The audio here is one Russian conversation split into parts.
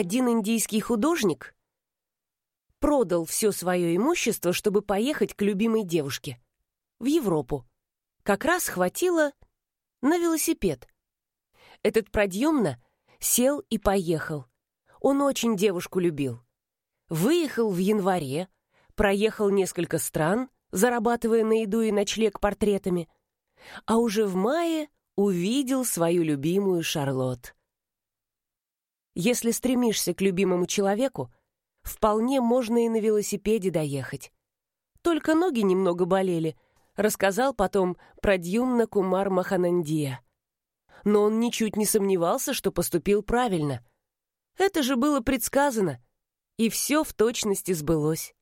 Один индийский художник продал все свое имущество, чтобы поехать к любимой девушке. В Европу. Как раз хватило на велосипед. Этот продъемно сел и поехал. Он очень девушку любил. Выехал в январе, проехал несколько стран, зарабатывая на еду и ночлег портретами, а уже в мае увидел свою любимую Шарлотт. Если стремишься к любимому человеку, вполне можно и на велосипеде доехать. Только ноги немного болели, рассказал потом про Дьюмна Кумар Маханандия. Но он ничуть не сомневался, что поступил правильно. Это же было предсказано, и все в точности сбылось.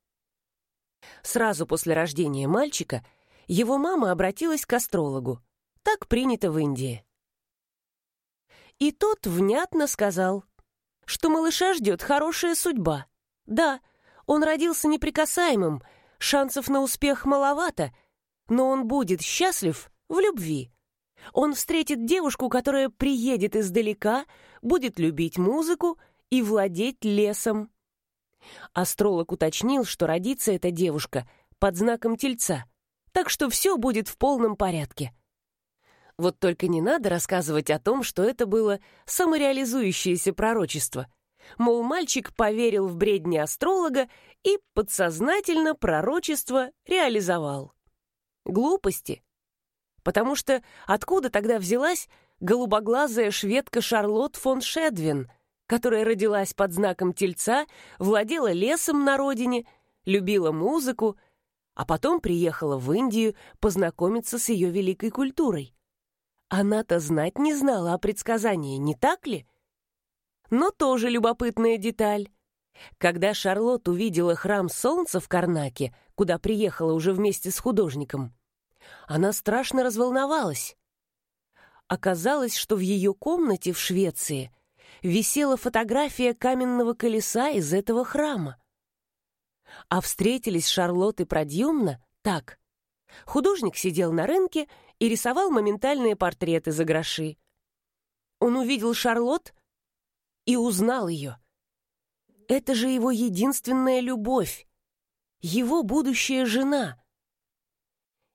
Сразу после рождения мальчика его мама обратилась к астрологу. Так принято в Индии. И тот внятно сказал — что малыша ждет хорошая судьба. Да, он родился неприкасаемым, шансов на успех маловато, но он будет счастлив в любви. Он встретит девушку, которая приедет издалека, будет любить музыку и владеть лесом. Астролог уточнил, что родится эта девушка под знаком тельца, так что все будет в полном порядке. Вот только не надо рассказывать о том, что это было самореализующееся пророчество. Мол, мальчик поверил в бредни астролога и подсознательно пророчество реализовал. Глупости. Потому что откуда тогда взялась голубоглазая шведка Шарлотт фон Шедвин, которая родилась под знаком тельца, владела лесом на родине, любила музыку, а потом приехала в Индию познакомиться с ее великой культурой. Она-то знать не знала о предсказании, не так ли? Но тоже любопытная деталь. Когда Шарлотт увидела храм Солнца в Карнаке, куда приехала уже вместе с художником, она страшно разволновалась. Оказалось, что в ее комнате в Швеции висела фотография каменного колеса из этого храма. А встретились Шарлотт и Продьюмна так. Художник сидел на рынке и рисовал моментальные портреты за гроши. Он увидел Шарлотт и узнал ее. Это же его единственная любовь, его будущая жена.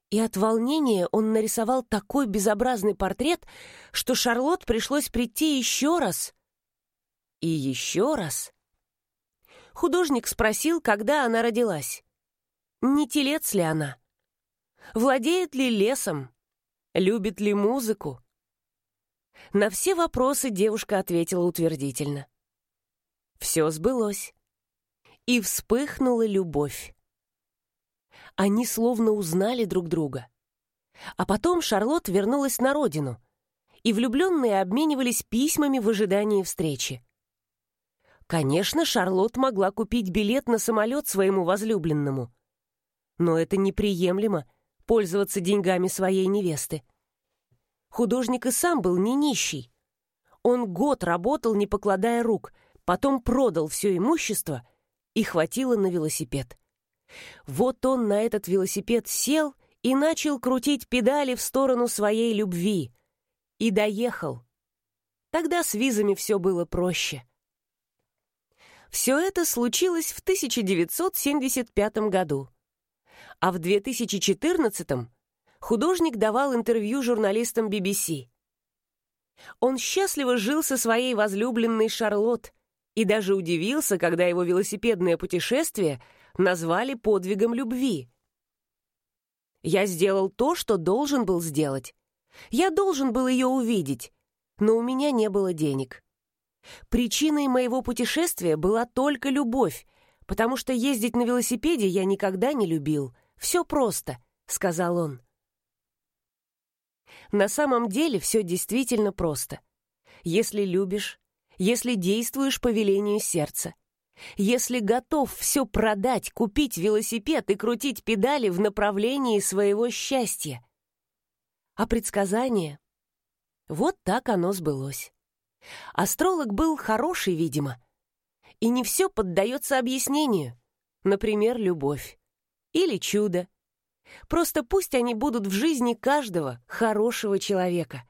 И от волнения он нарисовал такой безобразный портрет, что Шарлотт пришлось прийти еще раз. И еще раз. Художник спросил, когда она родилась. Не телец ли она? Владеет ли лесом? Любит ли музыку? На все вопросы девушка ответила утвердительно. Все сбылось. И вспыхнула любовь. Они словно узнали друг друга. А потом Шарлотт вернулась на родину, и влюбленные обменивались письмами в ожидании встречи. Конечно, Шарлотт могла купить билет на самолет своему возлюбленному. Но это неприемлемо пользоваться деньгами своей невесты. Художник и сам был не нищий. Он год работал, не покладая рук, потом продал все имущество и хватило на велосипед. Вот он на этот велосипед сел и начал крутить педали в сторону своей любви. И доехал. Тогда с визами все было проще. Все это случилось в 1975 году а в 2014-м художник давал интервью журналистам BBC. Он счастливо жил со своей возлюбленной Шарлотт и даже удивился, когда его велосипедное путешествие назвали подвигом любви. «Я сделал то, что должен был сделать. Я должен был ее увидеть, но у меня не было денег. Причиной моего путешествия была только любовь, потому что ездить на велосипеде я никогда не любил, все просто», — сказал он. На самом деле все действительно просто. Если любишь, если действуешь по велению сердца, если готов все продать, купить велосипед и крутить педали в направлении своего счастья. А предсказание? Вот так оно сбылось. Астролог был хороший, видимо. И не все поддается объяснению. Например, любовь или чудо. Просто пусть они будут в жизни каждого хорошего человека.